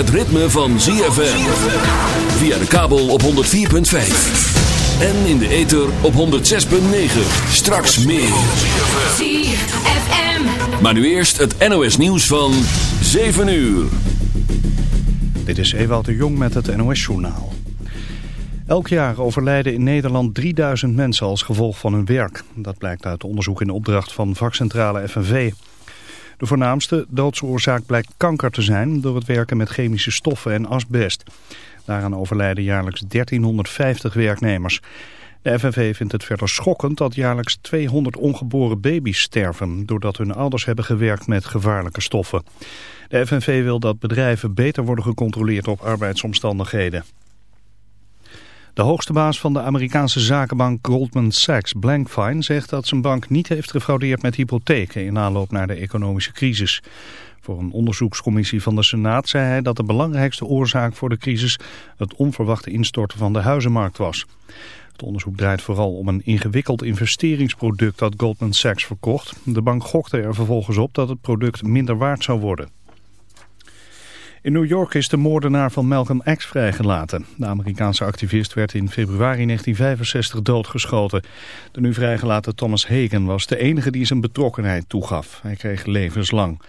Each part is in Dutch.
Het ritme van ZFM. Via de kabel op 104.5. En in de ether op 106.9. Straks meer. ZFM. Maar nu eerst het NOS nieuws van 7 uur. Dit is Ewout de Jong met het NOS-journaal. Elk jaar overlijden in Nederland 3000 mensen als gevolg van hun werk. Dat blijkt uit onderzoek in opdracht van vakcentrale FNV. De voornaamste doodsoorzaak blijkt kanker te zijn door het werken met chemische stoffen en asbest. Daaraan overlijden jaarlijks 1350 werknemers. De FNV vindt het verder schokkend dat jaarlijks 200 ongeboren baby's sterven... doordat hun ouders hebben gewerkt met gevaarlijke stoffen. De FNV wil dat bedrijven beter worden gecontroleerd op arbeidsomstandigheden. De hoogste baas van de Amerikaanse zakenbank Goldman Sachs, Blankfein, zegt dat zijn bank niet heeft gefraudeerd met hypotheken in aanloop naar de economische crisis. Voor een onderzoekscommissie van de Senaat zei hij dat de belangrijkste oorzaak voor de crisis het onverwachte instorten van de huizenmarkt was. Het onderzoek draait vooral om een ingewikkeld investeringsproduct dat Goldman Sachs verkocht. De bank gokte er vervolgens op dat het product minder waard zou worden. In New York is de moordenaar van Malcolm X vrijgelaten. De Amerikaanse activist werd in februari 1965 doodgeschoten. De nu vrijgelaten Thomas Hagen was de enige die zijn betrokkenheid toegaf. Hij kreeg levenslang.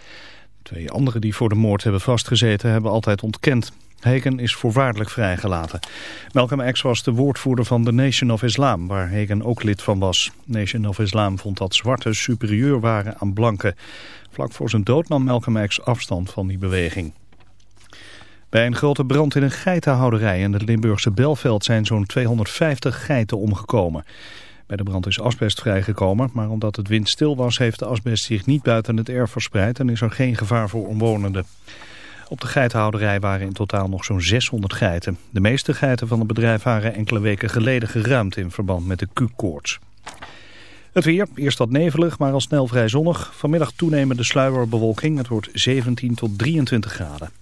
Twee anderen die voor de moord hebben vastgezeten hebben altijd ontkend. Hagen is voorwaardelijk vrijgelaten. Malcolm X was de woordvoerder van de Nation of Islam, waar Hagen ook lid van was. Nation of Islam vond dat zwarte superieur waren aan blanken. Vlak voor zijn dood nam Malcolm X afstand van die beweging. Bij een grote brand in een geitenhouderij in het Limburgse Belveld zijn zo'n 250 geiten omgekomen. Bij de brand is asbest vrijgekomen, maar omdat het windstil was heeft de asbest zich niet buiten het erf verspreid en is er geen gevaar voor omwonenden. Op de geitenhouderij waren in totaal nog zo'n 600 geiten. De meeste geiten van het bedrijf waren enkele weken geleden geruimd in verband met de Q-koorts. Het weer, eerst wat nevelig, maar al snel vrij zonnig. Vanmiddag toenemende sluierbewolking. Het wordt 17 tot 23 graden.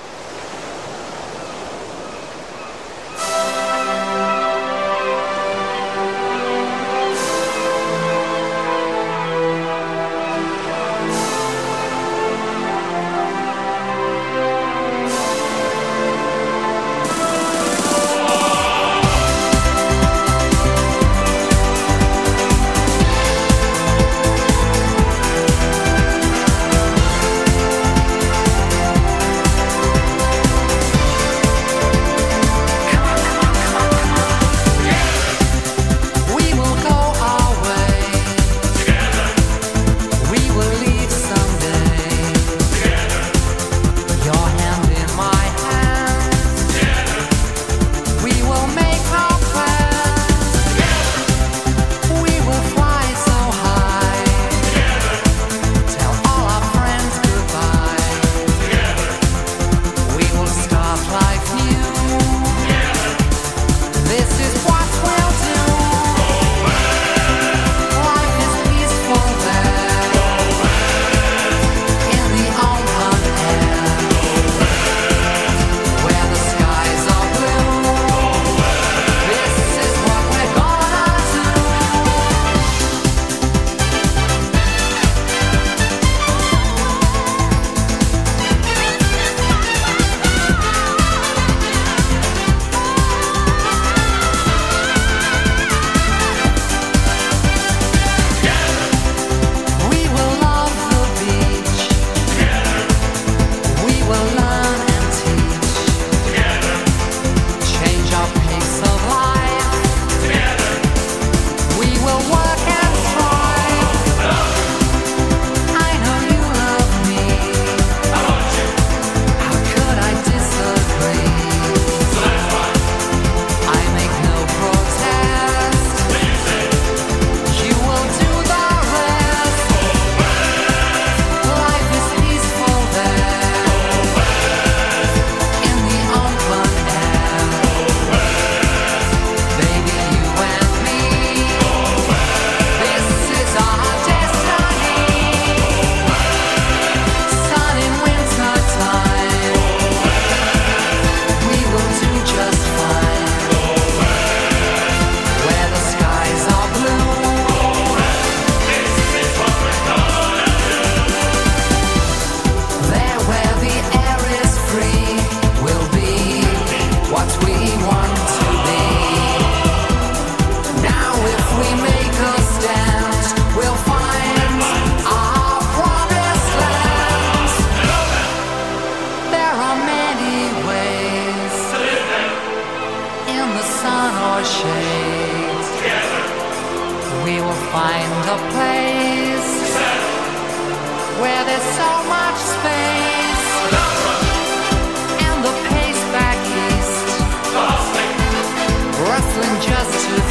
your shades. Together. We will find a place Seven. where there's so much space. And the pace back east. Boston. Rustling just to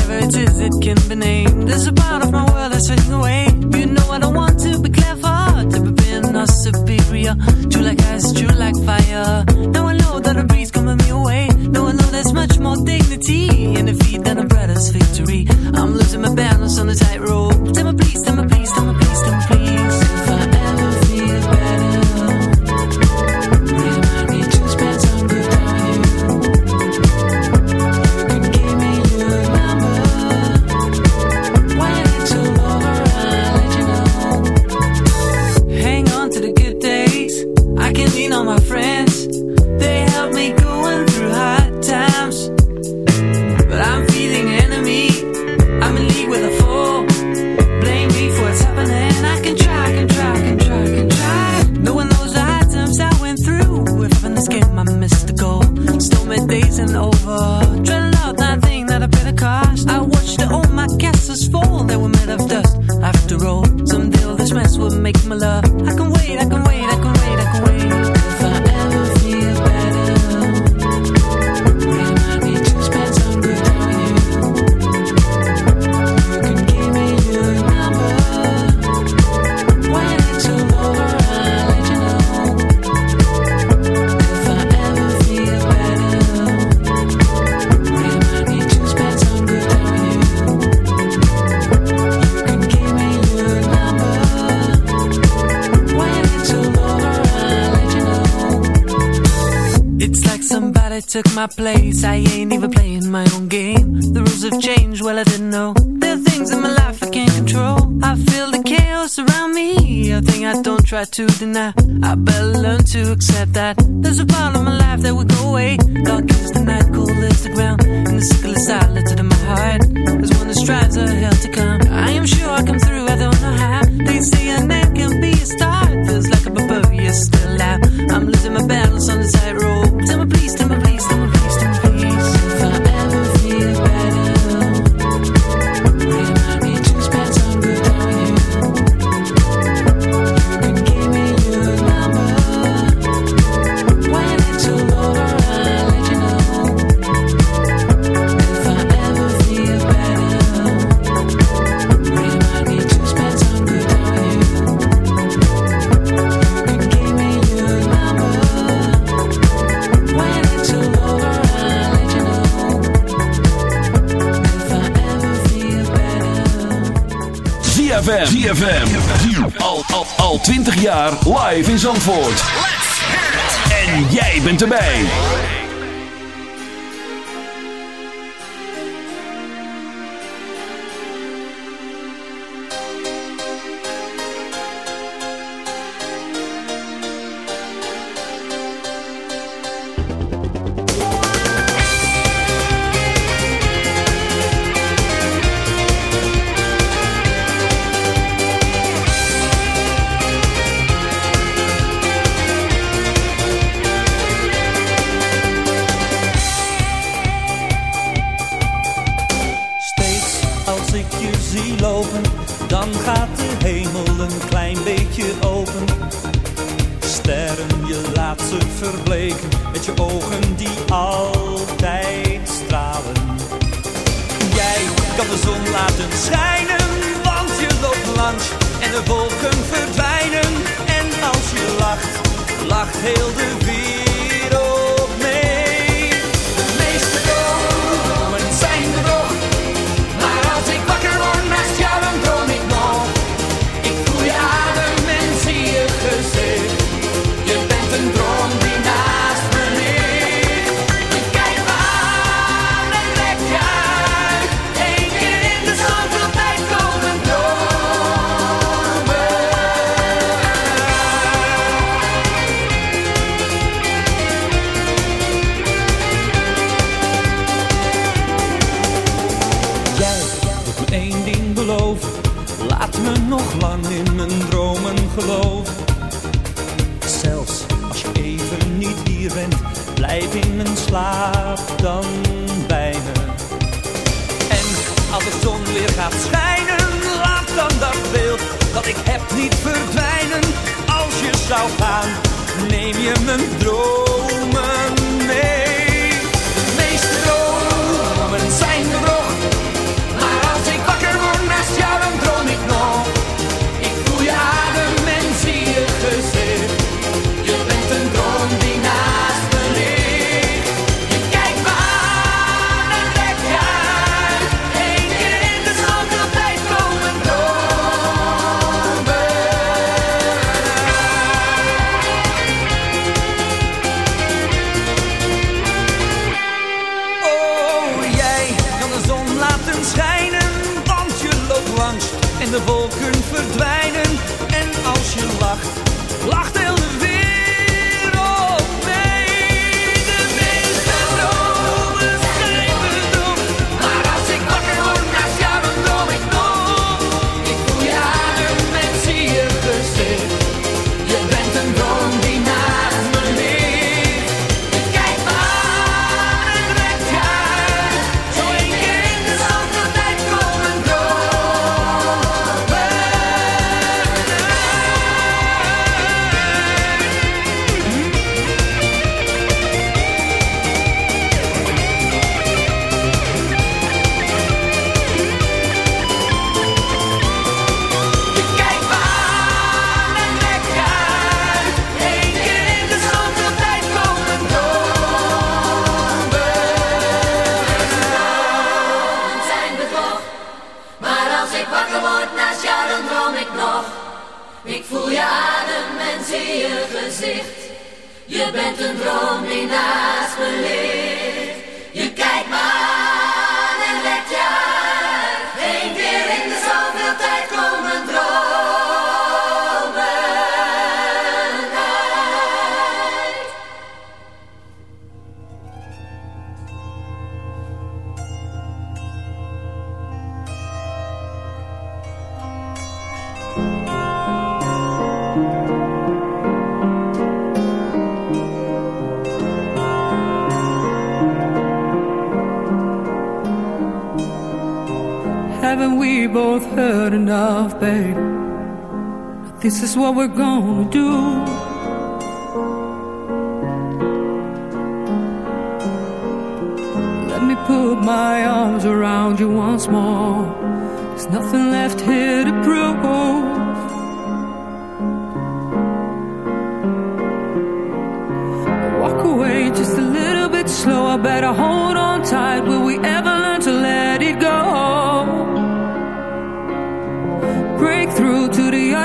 it is, it can be named. There's a part of my world that's fading away. You know I don't want to be clever, to be being or superior. True like ice, true like fire. Now I know that a breeze coming me away. Now I know there's much more dignity in defeat than a brother's victory. I'm losing my balance on the tightrope. Tell me please, tell me jaar live in Zandvoort. What we're gonna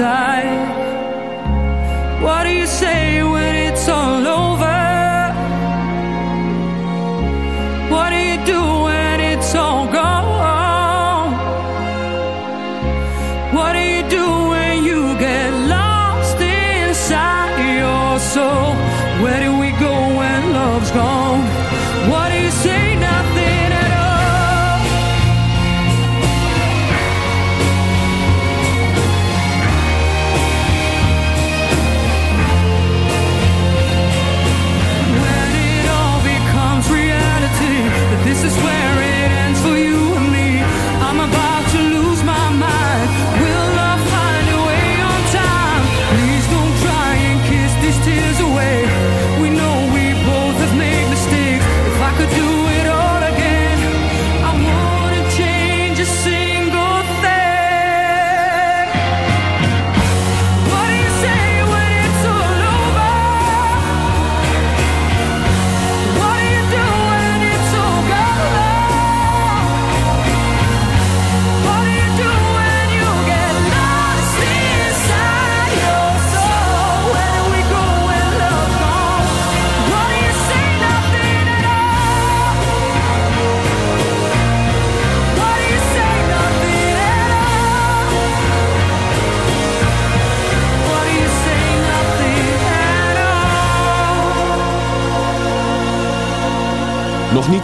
side.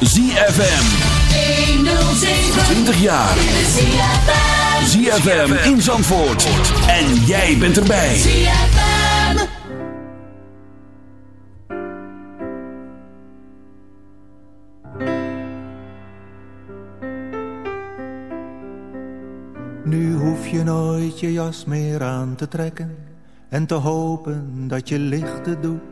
is ZFM. 20 jaar. ZFM in Zandvoort. En jij bent erbij. Nu hoef je nooit je jas meer aan te trekken en te hopen dat je lichten doet.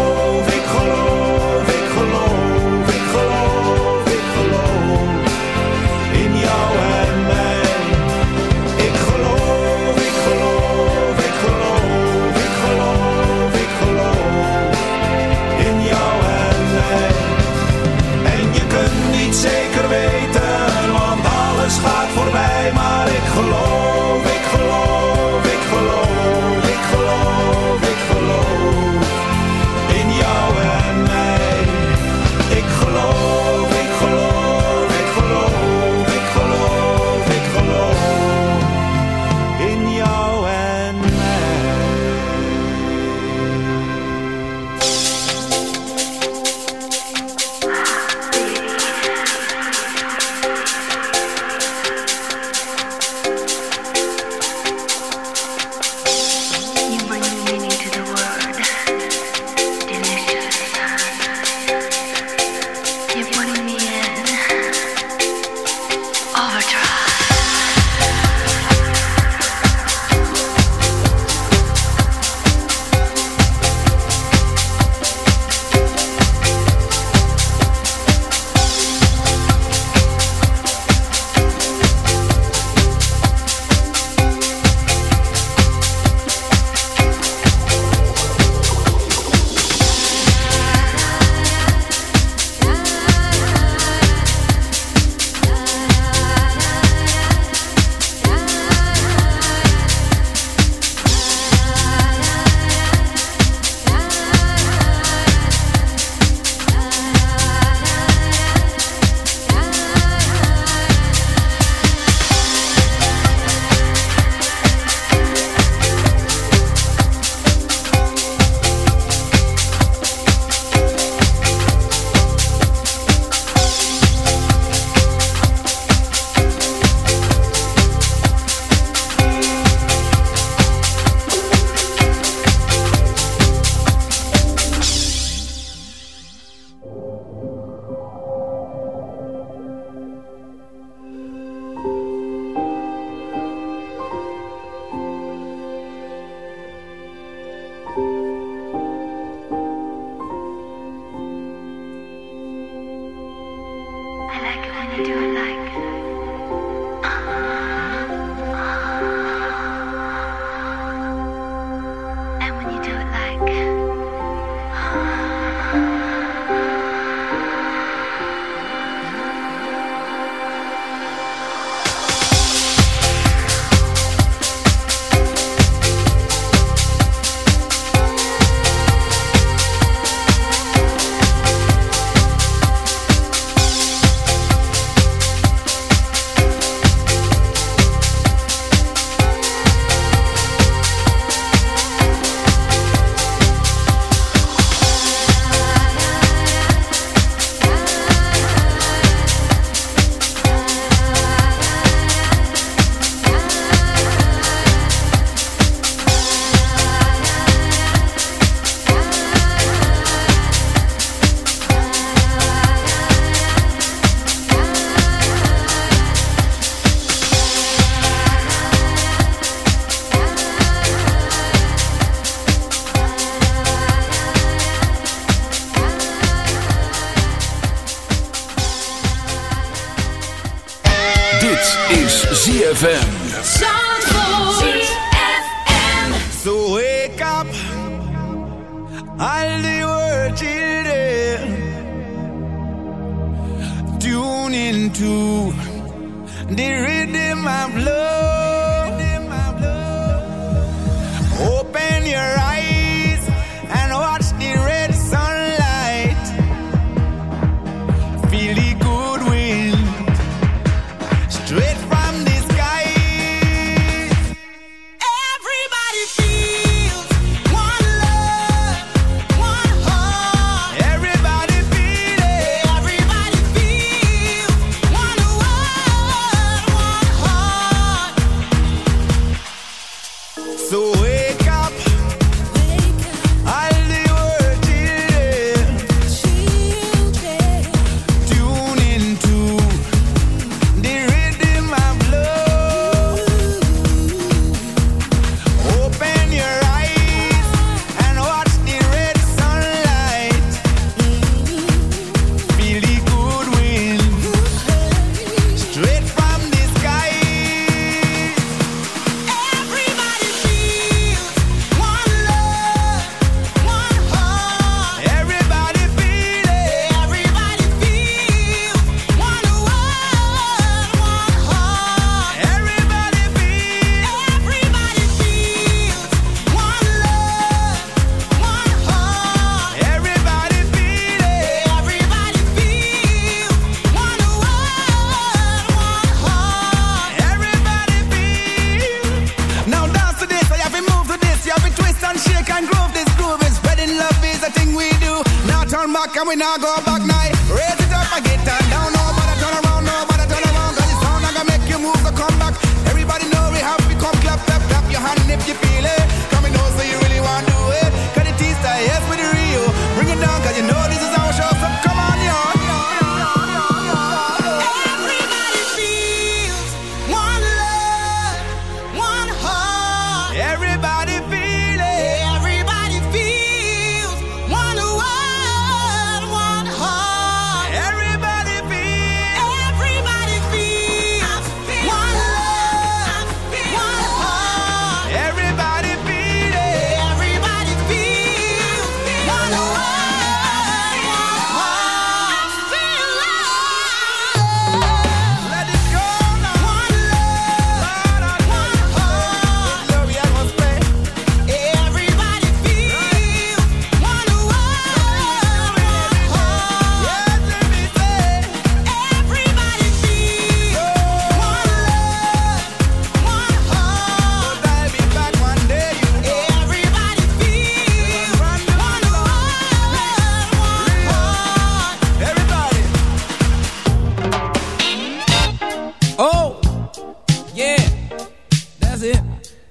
it,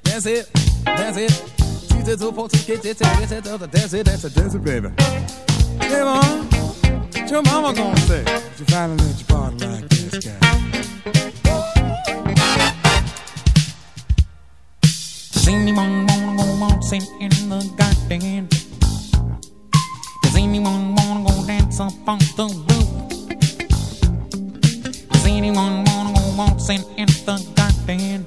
that's it, that's it. Choose it to put it, it, it, it, that's it, that's it, that's it, baby. Hey, mom, what your mama gonna say? You finally let your body like this guy. Anyone wanna go waltzing in the garden? Does anyone wanna go dance up on the roof? Does anyone wanna go waltzing in the garden?